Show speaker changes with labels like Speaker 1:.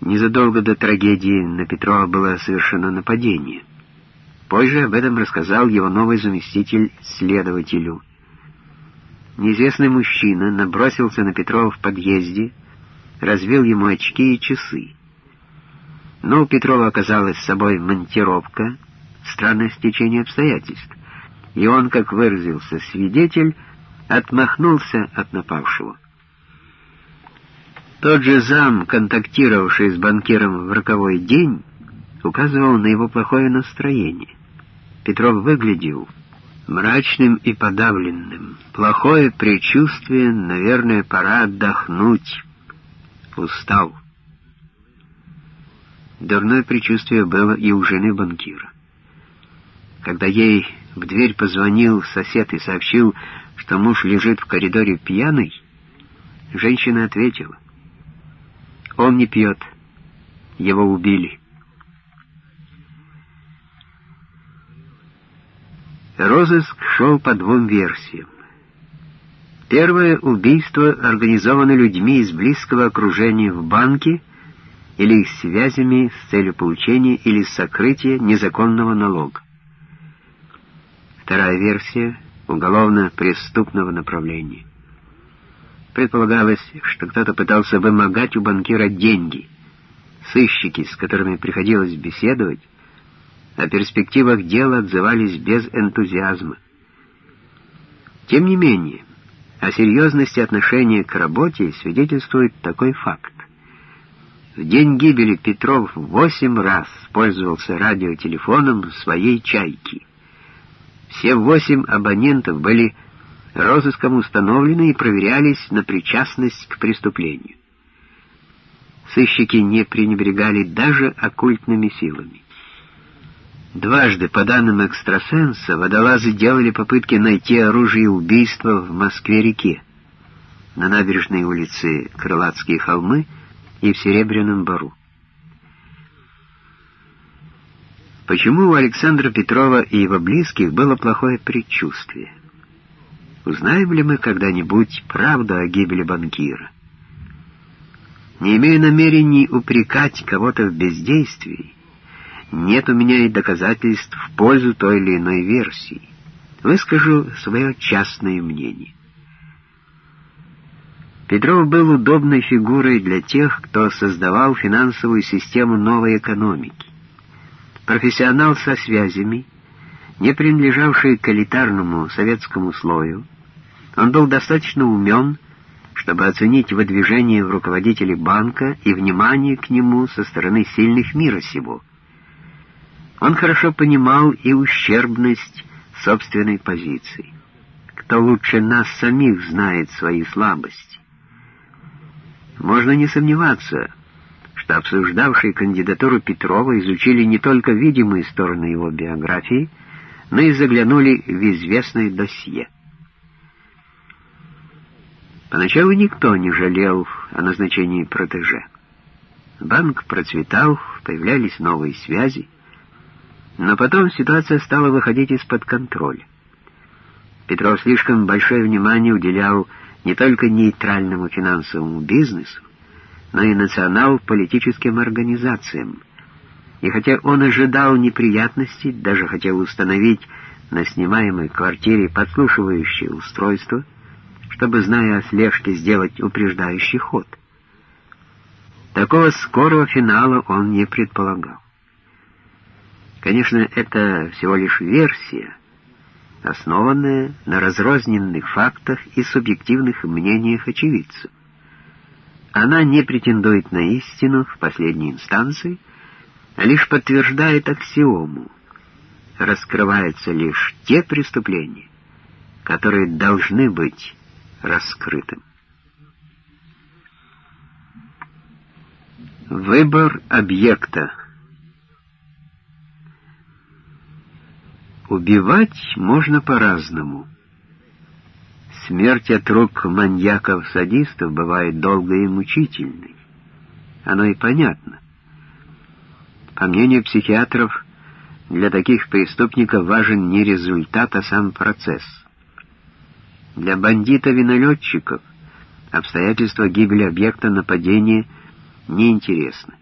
Speaker 1: Незадолго до трагедии на Петрова было совершено нападение. Позже об этом рассказал его новый заместитель следователю. Неизвестный мужчина набросился на Петрова в подъезде, развел ему очки и часы. Но у Петрова оказалась с собой монтировка, странное стечение обстоятельств, и он, как выразился свидетель, отмахнулся от напавшего. Тот же зам, контактировавший с банкиром в роковой день, указывал на его плохое настроение. Петров выглядел мрачным и подавленным. Плохое предчувствие, наверное, пора отдохнуть. Устал. Дурное предчувствие было и у жены банкира. Когда ей в дверь позвонил сосед и сообщил, что муж лежит в коридоре пьяный, женщина ответила, «Он не пьет, его убили». Розыск шел по двум версиям. Первое — убийство организовано людьми из близкого окружения в банке или их связями с целью получения или сокрытия незаконного налога. Вторая версия — уголовно-преступного направления. Предполагалось, что кто-то пытался вымогать у банкира деньги. Сыщики, с которыми приходилось беседовать, о перспективах дела отзывались без энтузиазма. Тем не менее, о серьезности отношения к работе свидетельствует такой факт. В день гибели Петров восемь раз пользовался радиотелефоном своей «Чайки». Все восемь абонентов были розыском установлены и проверялись на причастность к преступлению. Сыщики не пренебрегали даже оккультными силами. Дважды, по данным экстрасенса, водолазы делали попытки найти оружие убийства в Москве-реке, на набережной улице Крылатские холмы и в Серебряном Бару. Почему у Александра Петрова и его близких было плохое предчувствие? Узнаем ли мы когда-нибудь правду о гибели банкира? Не имею намерений упрекать кого-то в бездействии, нет у меня и доказательств в пользу той или иной версии. Выскажу свое частное мнение. Петров был удобной фигурой для тех, кто создавал финансовую систему новой экономики. Профессионал со связями, не принадлежавший к элитарному советскому слою, он был достаточно умен, чтобы оценить выдвижение в руководителе банка и внимание к нему со стороны сильных мира сего — он хорошо понимал и ущербность собственной позиции. Кто лучше нас самих знает свои слабости? Можно не сомневаться, что обсуждавшие кандидатуру Петрова изучили не только видимые стороны его биографии, но и заглянули в известное досье. Поначалу никто не жалел о назначении протеже. Банк процветал, появлялись новые связи, но потом ситуация стала выходить из-под контроля. Петров слишком большое внимание уделял не только нейтральному финансовому бизнесу, но и национал-политическим организациям. И хотя он ожидал неприятностей, даже хотел установить на снимаемой квартире подслушивающее устройство, чтобы, зная о слежке, сделать упреждающий ход. Такого скорого финала он не предполагал. Конечно, это всего лишь версия, основанная на разрозненных фактах и субъективных мнениях очевидцев. Она не претендует на истину в последней инстанции, а лишь подтверждает аксиому. Раскрываются лишь те преступления, которые должны быть раскрытым. Выбор объекта Убивать можно по-разному. Смерть от рук маньяков-садистов бывает долгой и мучительной. Оно и понятно. По мнению психиатров, для таких преступников важен не результат, а сам процесс. Для бандитов и налетчиков обстоятельства гибели объекта нападения неинтересны.